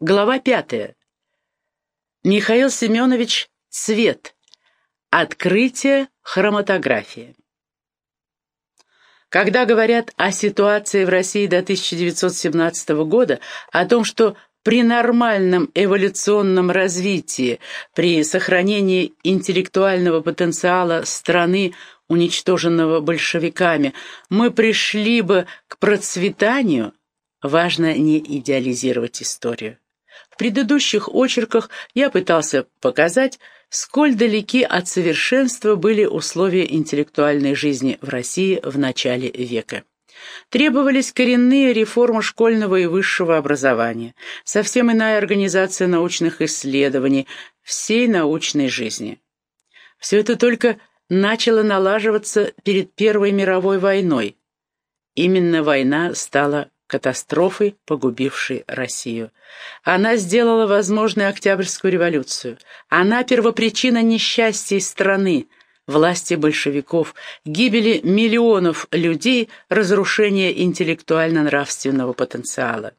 Глава пятая. Михаил Семенович Цвет. Открытие хроматографии. Когда говорят о ситуации в России до 1917 года, о том, что при нормальном эволюционном развитии, при сохранении интеллектуального потенциала страны, уничтоженного большевиками, мы пришли бы к процветанию, важно не идеализировать историю. Предыдущих очерках я пытался показать, сколь далеки от совершенства были условия интеллектуальной жизни в России в начале века. Требовались коренные реформы школьного и высшего образования, совсем иная организация научных исследований, всей научной жизни. Все это только начало налаживаться перед Первой мировой войной. Именно война стала катастрофой, погубившей Россию. Она сделала возможной Октябрьскую революцию. Она первопричина несчастья страны, власти большевиков, гибели миллионов людей, разрушения интеллектуально-нравственного потенциала.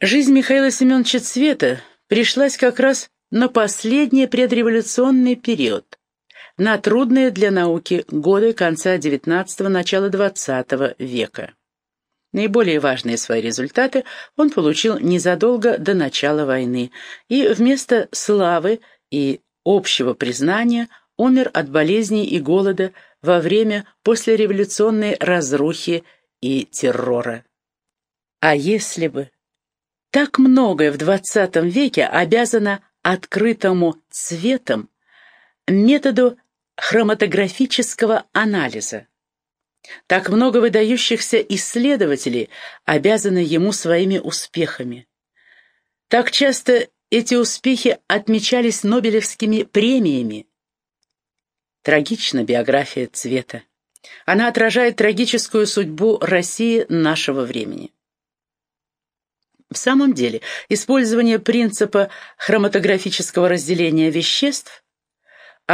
Жизнь Михаила Семеновича Цвета пришлась как раз на последний предреволюционный период на трудные для науки годы конца XIX – начала XX века. Наиболее важные свои результаты он получил незадолго до начала войны, и вместо славы и общего признания умер от болезней и голода во время послереволюционной разрухи и террора. А если бы... Так многое в XX веке обязано открытому цветом, методу хроматографического анализа. Так много выдающихся исследователей обязаны ему своими успехами. Так часто эти успехи отмечались Нобелевскими премиями. Трагична биография цвета. Она отражает трагическую судьбу России нашего времени. В самом деле, использование принципа хроматографического разделения веществ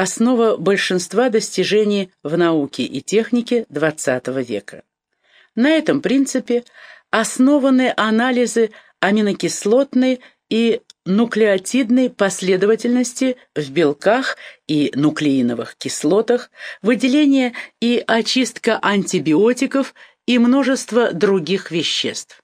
основа большинства достижений в науке и технике XX века. На этом принципе основаны анализы аминокислотной и нуклеотидной последовательности в белках и нуклеиновых кислотах, выделение и очистка антибиотиков и множество других веществ.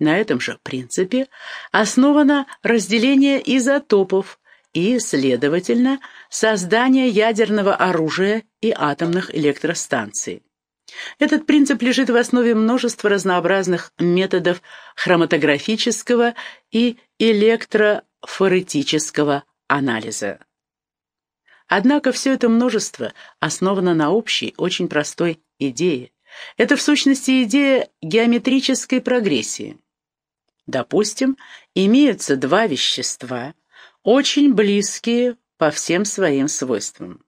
На этом же принципе основано разделение изотопов, и, следовательно, создание ядерного оружия и атомных электростанций. Этот принцип лежит в основе множества разнообразных методов хроматографического и электрофоретического анализа. Однако все это множество основано на общей, очень простой идее. Это в сущности идея геометрической прогрессии. Допустим, имеются два вещества – очень близкие по всем своим свойствам.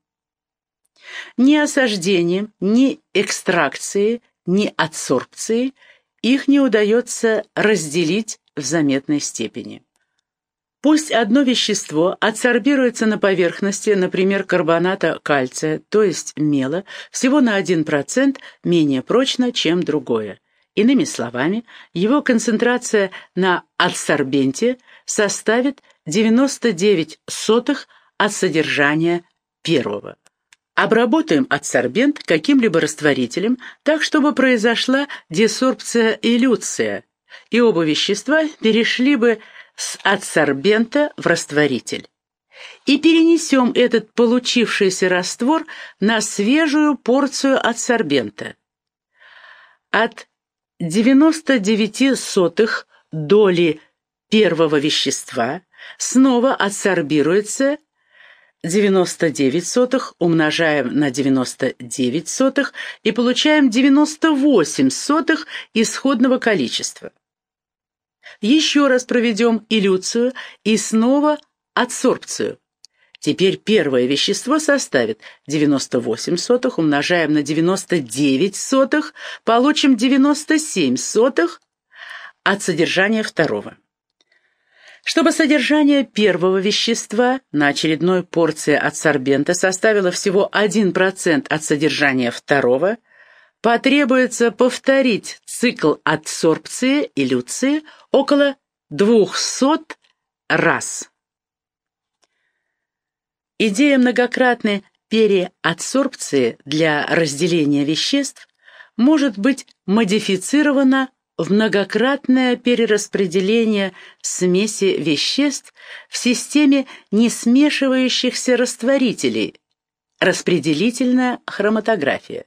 Ни осаждением, ни экстракцией, ни адсорбцией их не удается разделить в заметной степени. Пусть одно вещество адсорбируется на поверхности, например, карбоната кальция, то есть мела, всего на 1% менее прочно, чем другое. Иными словами, его концентрация на адсорбенте составит 99 сотых от содержания первого. Обработаем адсорбент каким-либо растворителем так, чтобы произошла десорбция и люция, и оба вещества перешли бы с адсорбента в растворитель. И перенесем этот получившийся раствор на свежую порцию адсорбента. От 99 сотых доли первого вещества снова адсорбируется 99 сотых, умножаем на 99 сотых и получаем 98 сотых исходного количества. Еще раз проведем илюцию и снова адсорбцию. Теперь первое вещество составит 98 сотых, умножаем на 99 сотых, получим 97 сотых от содержания второго. Чтобы содержание первого вещества на очередной порции адсорбента составило всего 1% от содержания второго, потребуется повторить цикл адсорбции и люции около 200 раз. Идея многократной переадсорбции для разделения веществ может быть модифицирована в многократное перераспределение смеси веществ в системе несмешивающихся растворителей, распределительная хроматография.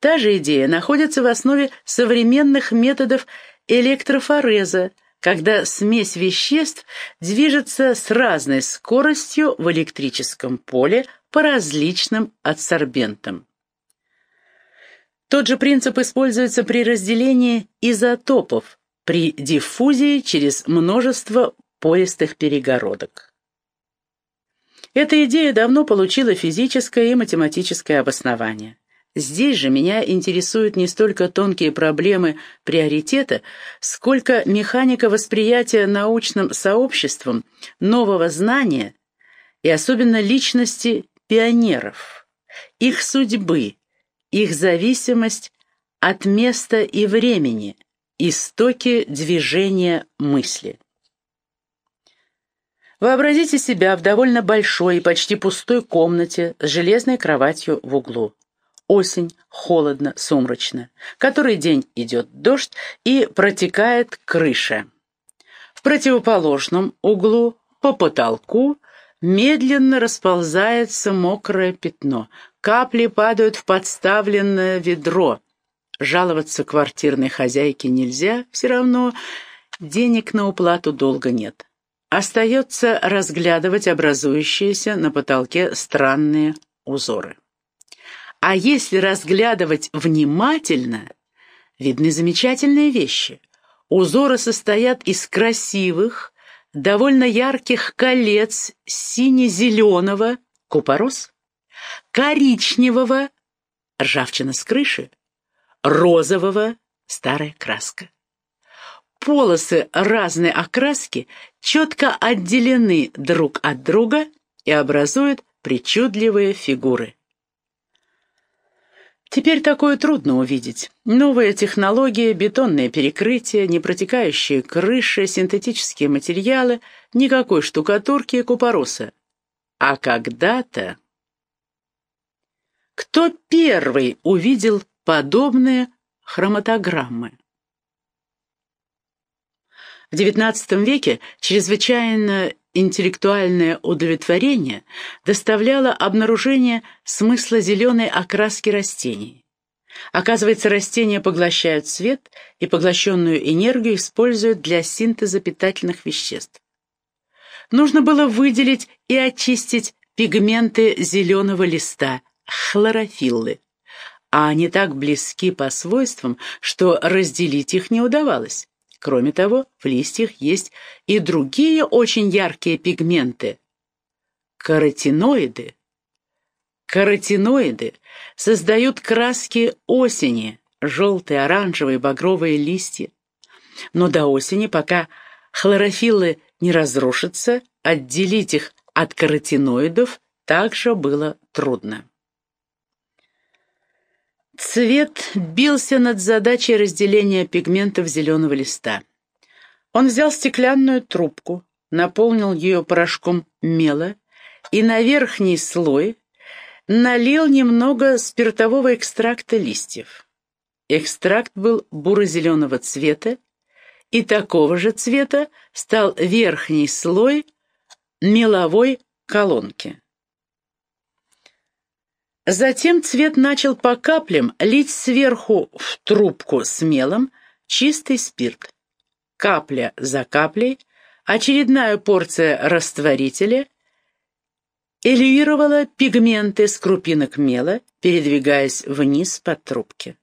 Та же идея находится в основе современных методов электрофореза, когда смесь веществ движется с разной скоростью в электрическом поле по различным адсорбентам. Тот же принцип используется при разделении изотопов, при диффузии через множество пористых перегородок. Эта идея давно получила физическое и математическое обоснование. Здесь же меня интересуют не столько тонкие проблемы приоритета, сколько механика восприятия научным сообществом нового знания и особенно личности пионеров, их судьбы, их зависимость от места и времени, истоки движения мысли. Вообразите себя в довольно большой и почти пустой комнате с железной кроватью в углу. Осень, холодно, сумрачно. Который день идет дождь и протекает крыша. В противоположном углу, по потолку, медленно расползается мокрое пятно. Капли падают в подставленное ведро. Жаловаться квартирной хозяйке нельзя, все равно денег на уплату долга нет. Остается разглядывать образующиеся на потолке странные узоры. А если разглядывать внимательно, видны замечательные вещи. Узоры состоят из красивых, довольно ярких колец сине-зеленого купорос, коричневого ржавчина с крыши, розового старая краска. Полосы разной окраски четко отделены друг от друга и образуют причудливые фигуры. Теперь такое трудно увидеть. Новые технологии, бетонные перекрытия, непротекающие крыши, синтетические материалы, никакой штукатурки и купороса. А когда-то... Кто первый увидел подобные хроматограммы? В XIX веке чрезвычайно интеллектуальное удовлетворение доставляло обнаружение смысла зеленой окраски растений. Оказывается, растения поглощают свет и поглощенную энергию используют для синтеза питательных веществ. Нужно было выделить и очистить пигменты зеленого листа, хлорофиллы, а они так близки по свойствам, что разделить их не удавалось. Кроме того, в листьях есть и другие очень яркие пигменты – каротиноиды. Каротиноиды создают краски осени – желтые, оранжевые, багровые листья. Но до осени, пока хлорофиллы не разрушатся, отделить их от каротиноидов также было трудно. Цвет бился над задачей разделения пигментов зеленого листа. Он взял стеклянную трубку, наполнил ее порошком мела и на верхний слой налил немного спиртового экстракта листьев. Экстракт был буро-зеленого цвета, и такого же цвета стал верхний слой меловой колонки. Затем цвет начал по каплям лить сверху в трубку с мелом чистый спирт. Капля за каплей, очередная порция растворителя элюировала пигменты с крупинок мела, передвигаясь вниз по трубке.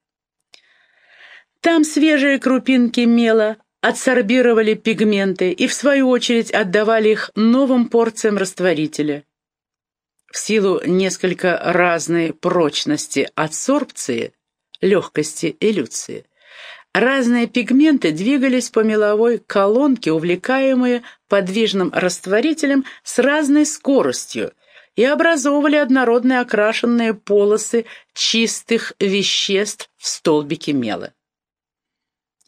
Там свежие крупинки мела адсорбировали пигменты и, в свою очередь, отдавали их новым порциям растворителя – в силу несколько разной прочности адсорбции, легкости элюции, разные пигменты двигались по меловой колонке, увлекаемые подвижным растворителем с разной скоростью, и образовывали однородные окрашенные полосы чистых веществ в столбике мела.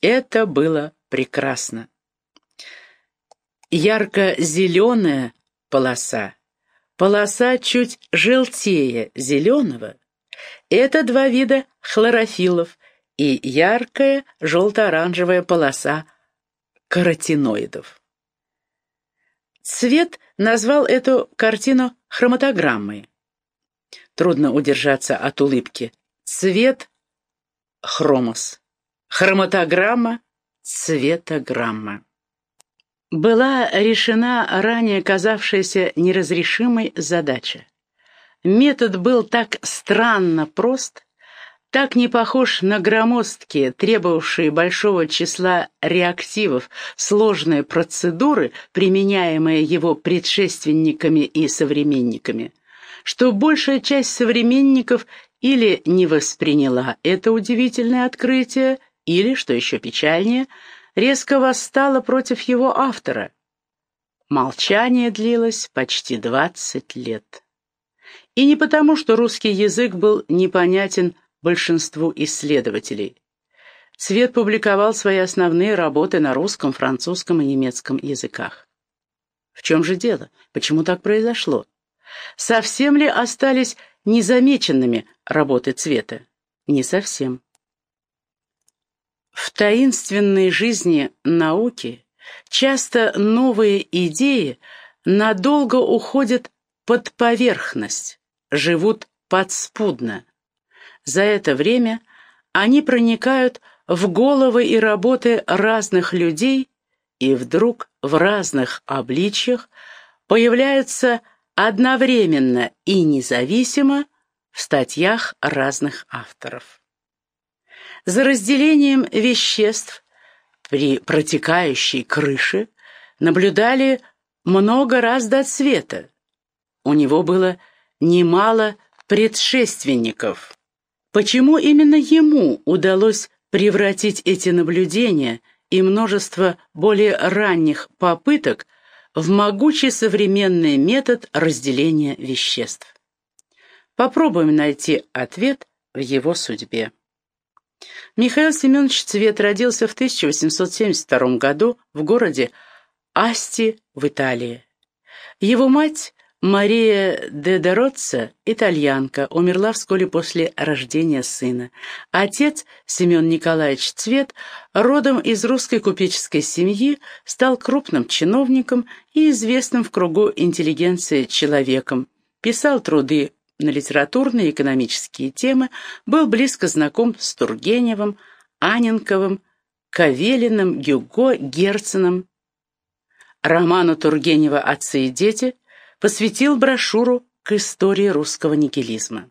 Это было прекрасно. Ярко-зеленая полоса, полоса чуть желтее зеленого — это два вида хлорофилов и яркая желто-оранжевая полоса каротиноидов. Цвет назвал эту картину хроматограммой. Трудно удержаться от улыбки. Цвет — хромос. Хроматограмма — цветограмма. Была решена ранее казавшаяся неразрешимой задача. Метод был так странно прост, так не похож на громоздкие, требовавшие большого числа реактивов, сложные процедуры, применяемые его предшественниками и современниками, что большая часть современников или не восприняла это удивительное открытие, или, что еще печальнее, резко восстала против его автора. Молчание длилось почти двадцать лет. И не потому, что русский язык был непонятен большинству исследователей. Цвет публиковал свои основные работы на русском, французском и немецком языках. В чем же дело? Почему так произошло? Совсем ли остались незамеченными работы цвета? Не совсем. В таинственной жизни науки часто новые идеи надолго уходят под поверхность, живут подспудно. За это время они проникают в головы и работы разных людей, и вдруг в разных обличьях появляются одновременно и независимо в статьях разных авторов. За разделением веществ при протекающей крыше наблюдали много раз до цвета. У него было немало предшественников. Почему именно ему удалось превратить эти наблюдения и множество более ранних попыток в могучий современный метод разделения веществ? Попробуем найти ответ в его судьбе. Михаил Семенович Цвет родился в 1872 году в городе Асти в Италии. Его мать Мария де Дороцца, итальянка, умерла вскоре после рождения сына. Отец, Семен Николаевич Цвет, родом из русской купеческой семьи, стал крупным чиновником и известным в кругу интеллигенции человеком. Писал труды на литературные и экономические темы, был близко знаком с Тургеневым, Аненковым, Кавелиным, Гюго, Герценом. Роману Тургенева «Отцы и дети» посвятил брошюру к истории русского нигилизма.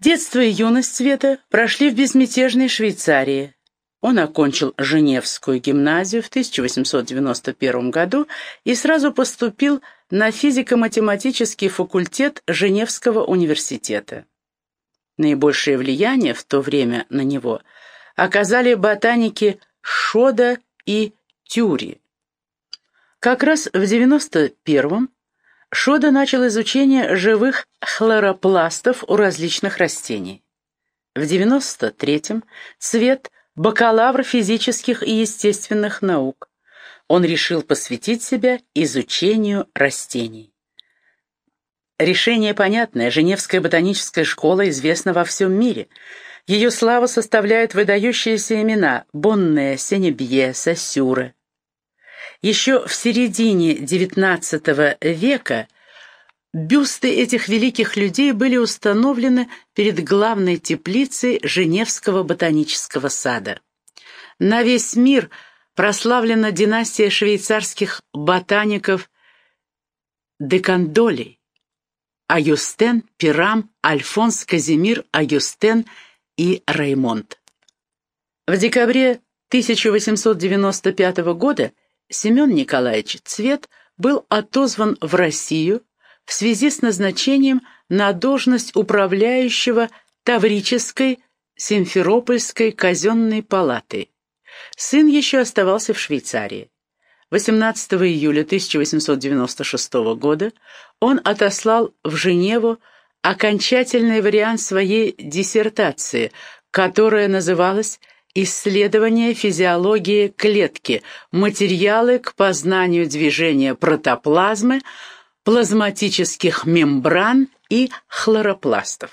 Детство и юность Света прошли в безмятежной Швейцарии. Он окончил Женевскую гимназию в 1891 году и сразу поступил на физико-математический факультет Женевского университета. Наибольшее влияние в то время на него оказали ботаники Шода и Тюри. Как раз в 91-м Шода начал изучение живых хлоропластов у различных растений. В 93-м Цвет – бакалавр физических и естественных наук. Он решил посвятить себя изучению растений. Решение понятное. Женевская ботаническая школа известна во всем мире. Ее славу составляют выдающиеся имена Бонне, Сенебье, Сосюре. Еще в середине XIX века бюсты этих великих людей были установлены перед главной теплицей Женевского ботанического сада. На весь мир прославлена династия швейцарских ботаников Декандолей. Аюстен, Пирам, Альфонс, Казимир, Аюстен и Раймонд. В декабре 1895 года Семен Николаевич Цвет был отозван в Россию в связи с назначением на должность управляющего Таврической Симферопольской казенной палаты. Сын еще оставался в Швейцарии. 18 июля 1896 года он отослал в Женеву окончательный вариант своей диссертации, которая называлась «Исследование физиологии клетки. Материалы к познанию движения протоплазмы, плазматических мембран и хлоропластов».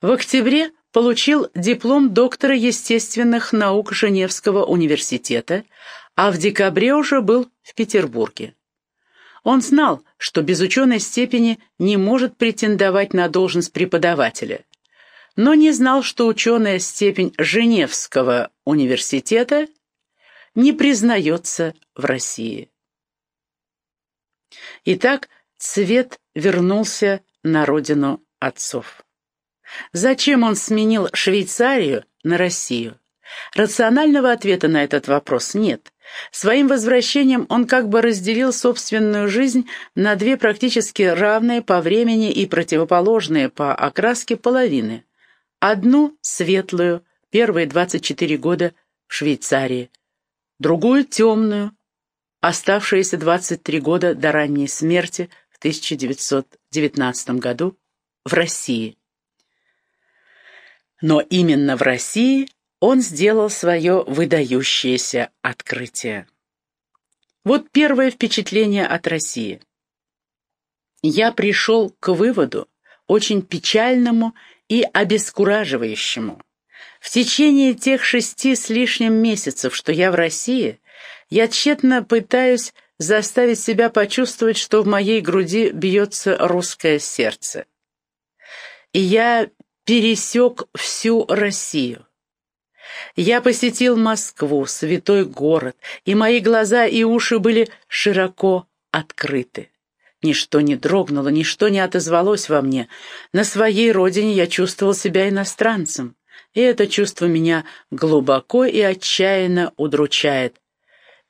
В октябре получил диплом доктора естественных наук Женевского университета, а в декабре уже был в Петербурге. Он знал, что без ученой степени не может претендовать на должность преподавателя, но не знал, что ученая степень Женевского университета не признается в России. Итак, Цвет вернулся на родину отцов. Зачем он сменил Швейцарию на Россию? Рационального ответа на этот вопрос нет. Своим возвращением он как бы разделил собственную жизнь на две практически равные по времени и противоположные по окраске половины. Одну светлую, первые 24 года в Швейцарии, другую темную, оставшиеся 23 года до ранней смерти в 1919 году в России. Но именно в России он сделал свое выдающееся открытие. Вот первое впечатление от России. Я пришел к выводу, очень печальному и обескураживающему. В течение тех шести с лишним месяцев, что я в России, я тщетно пытаюсь заставить себя почувствовать, что в моей груди бьется русское сердце. И я пересек всю Россию. Я посетил Москву, святой город, и мои глаза и уши были широко открыты. Ничто не дрогнуло, ничто не отозвалось во мне. На своей родине я чувствовал себя иностранцем, и это чувство меня глубоко и отчаянно удручает.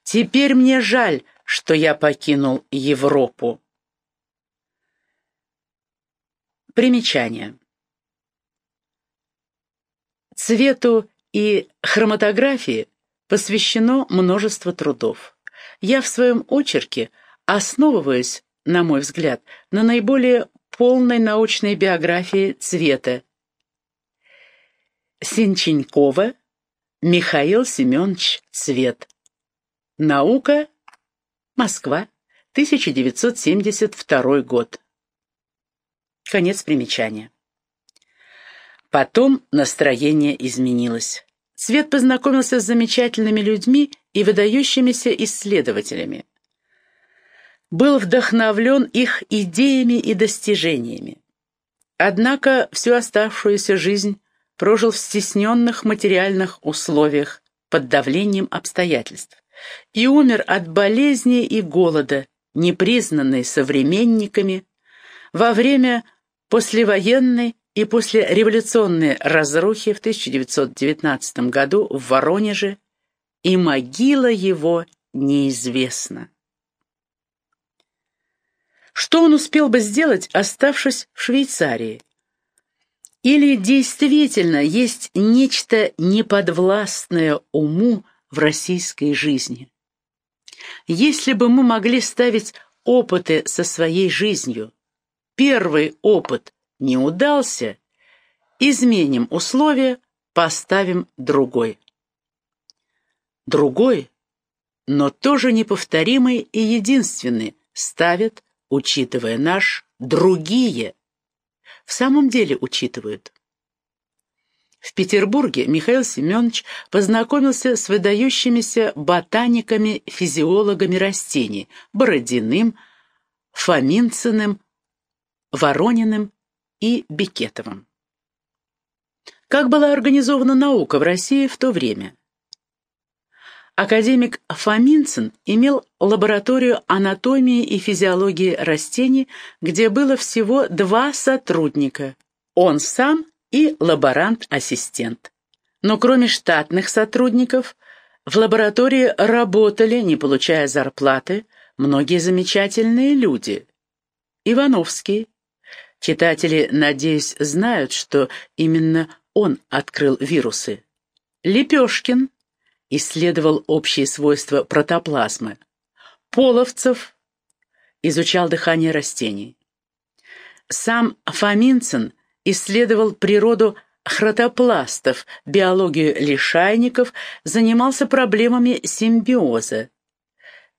Теперь мне жаль, что я покинул Европу. Примечание. Цвету и хроматографии посвящено множество трудов. Я в своем очерке основываюсь, на мой взгляд, на наиболее полной научной биографии цвета. Синченкова Михаил Семенович Цвет. Наука. Москва. 1972 год. Конец примечания. Потом настроение изменилось. Свет познакомился с замечательными людьми и выдающимися исследователями. Был вдохновлен их идеями и достижениями. Однако всю оставшуюся жизнь прожил в стесненных материальных условиях под давлением обстоятельств и умер от болезни и голода, непризнанный современниками, во время послевоенной и после революционной разрухи в 1919 году в Воронеже, и могила его неизвестна. Что он успел бы сделать, оставшись в Швейцарии? Или действительно есть нечто неподвластное уму в российской жизни? Если бы мы могли ставить опыты со своей жизнью, первый опыт не удался, изменим условия, поставим другой. Другой, но тоже неповторимый и единственный, ставят, учитывая наш, другие. В самом деле учитывают. В Петербурге Михаил Семенович познакомился с выдающимися ботаниками-физиологами растений Бородиным, Фоминциным, Ворониным и Бекетовым. Как была организована наука в России в то время? Академик Фоминцин имел лабораторию анатомии и физиологии растений, где было всего два сотрудника – он сам и лаборант-ассистент. Но кроме штатных сотрудников, в лаборатории работали, не получая зарплаты, многие замечательные люди. Ивановский, Читатели, надеюсь, знают, что именно он открыл вирусы. Лепешкин исследовал общие свойства протоплазмы. Половцев изучал дыхание растений. Сам Фоминцин исследовал природу хротопластов, биологию лишайников, занимался проблемами симбиоза.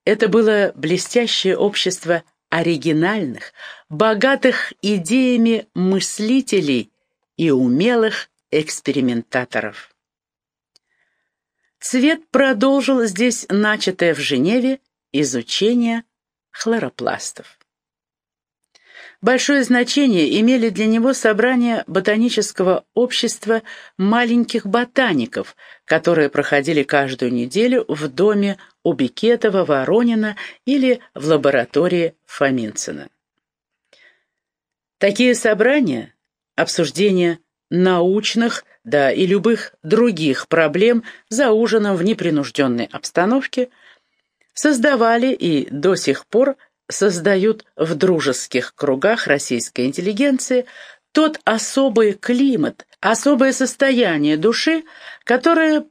Это было блестящее общество оригинальных, богатых идеями мыслителей и умелых экспериментаторов. Цвет продолжил здесь начатое в Женеве изучение хлоропластов. Большое значение имели для него собрания ботанического общества маленьких ботаников, которые проходили каждую неделю в доме у Бекетова, Воронина или в лаборатории Фоминцина. Такие собрания, обсуждения научных, да и любых других проблем за ужином в непринужденной обстановке создавали и до сих пор создают в дружеских кругах российской интеллигенции тот особый климат, особое состояние души, которое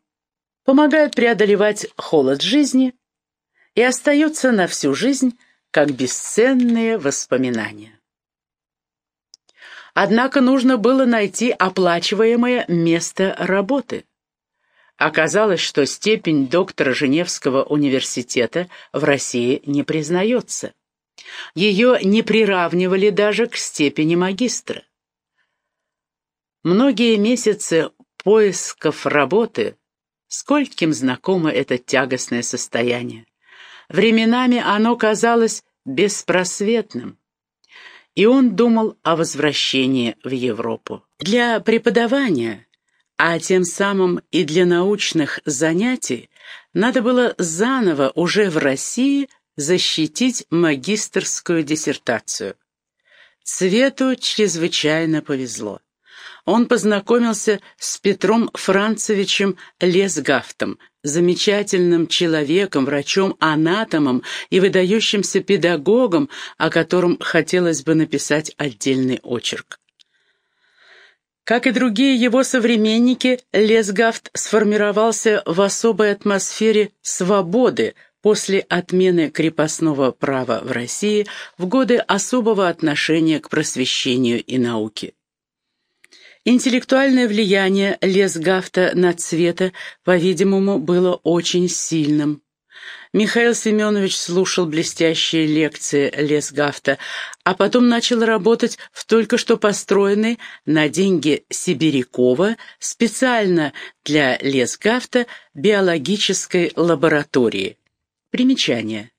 помогает преодолевать холод жизни и остается на всю жизнь как бесценные воспоминания. Однако нужно было найти оплачиваемое место работы. Оказалось, что степень доктора Женевского университета в России не признается. Ее не приравнивали даже к степени магистра. Многие месяцы поисков работы, скольким знакомо это тягостное состояние. Временами оно казалось беспросветным и он думал о возвращении в Европу. Для преподавания, а тем самым и для научных занятий, надо было заново уже в России защитить магистерскую диссертацию. Цвету чрезвычайно повезло он познакомился с Петром Францевичем Лесгафтом, замечательным человеком, врачом-анатомом и выдающимся педагогом, о котором хотелось бы написать отдельный очерк. Как и другие его современники, Лесгафт сформировался в особой атмосфере свободы после отмены крепостного права в России в годы особого отношения к просвещению и науке. Интеллектуальное влияние Лесгафта на Цвета, по-видимому, было очень сильным. Михаил Семенович слушал блестящие лекции Лесгафта, а потом начал работать в только что построенной на деньги Сибирякова специально для Лесгафта биологической лаборатории. Примечание.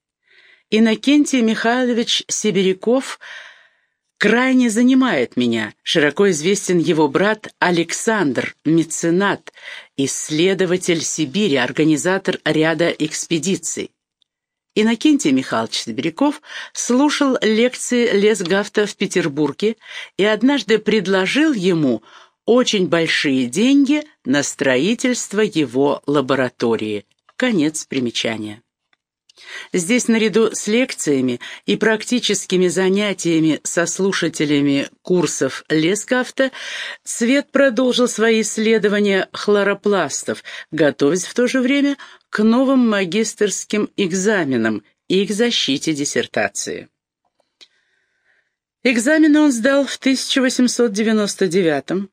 Иннокентий Михайлович Сибиряков – крайне занимает меня. Широко известен его брат Александр, меценат, исследователь Сибири, организатор ряда экспедиций. Иннокентий Михайлович Сибиряков слушал лекции Лесгафта в Петербурге и однажды предложил ему очень большие деньги на строительство его лаборатории. Конец примечания. Здесь наряду с лекциями и практическими занятиями со слушателями курсов Лескафта Свет продолжил свои исследования хлоропластов, готовясь в то же время к новым магистерским экзаменам и к защите диссертации. Экзамены он сдал в 1899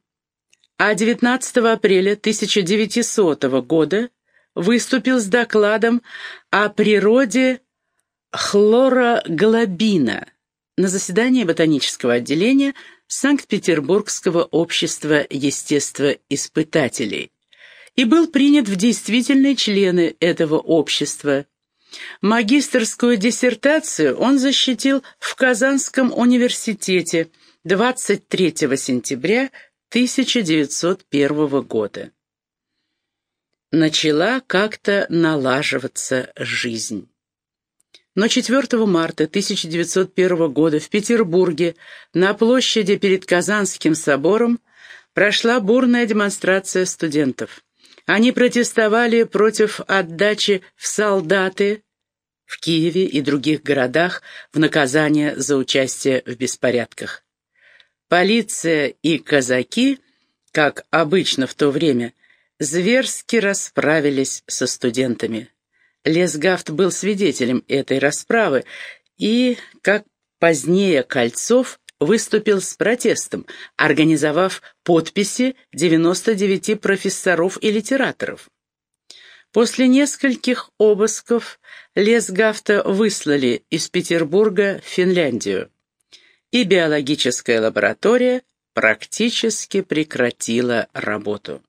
а 19 апреля 1900 года выступил с докладом о природе хлороглобина на заседании ботанического отделения Санкт-Петербургского общества естествоиспытателей и был принят в действительные члены этого общества. Магистерскую диссертацию он защитил в Казанском университете 23 сентября 1901 года начала как-то налаживаться жизнь. Но 4 марта 1901 года в Петербурге на площади перед Казанским собором прошла бурная демонстрация студентов. Они протестовали против отдачи в солдаты в Киеве и других городах в наказание за участие в беспорядках. Полиция и казаки, как обычно в то время, зверски расправились со студентами. Лесгафт был свидетелем этой расправы и, как позднее Кольцов, выступил с протестом, организовав подписи 99 профессоров и литераторов. После нескольких обысков Лесгафта выслали из Петербурга в Финляндию, и биологическая лаборатория практически прекратила работу.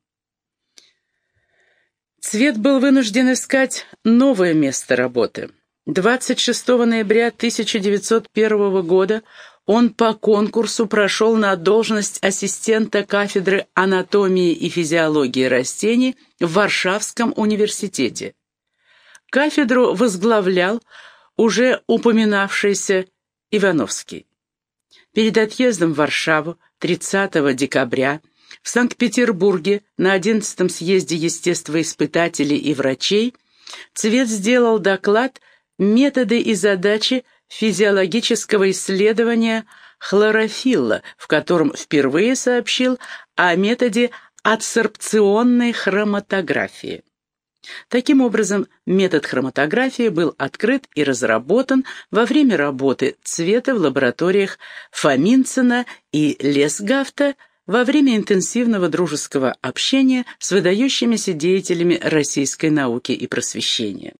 Цвет был вынужден искать новое место работы. 26 ноября 1901 года он по конкурсу прошел на должность ассистента кафедры анатомии и физиологии растений в Варшавском университете. Кафедру возглавлял уже упоминавшийся Ивановский. Перед отъездом в Варшаву 30 декабря в Санкт-Петербурге на 11-м съезде естествоиспытателей и врачей Цвет сделал доклад «Методы и задачи физиологического исследования хлорофилла», в котором впервые сообщил о методе адсорбционной хроматографии. Таким образом, метод хроматографии был открыт и разработан во время работы цвета в лабораториях Фоминцена и Лесгафта во время интенсивного дружеского общения с выдающимися деятелями российской науки и просвещения.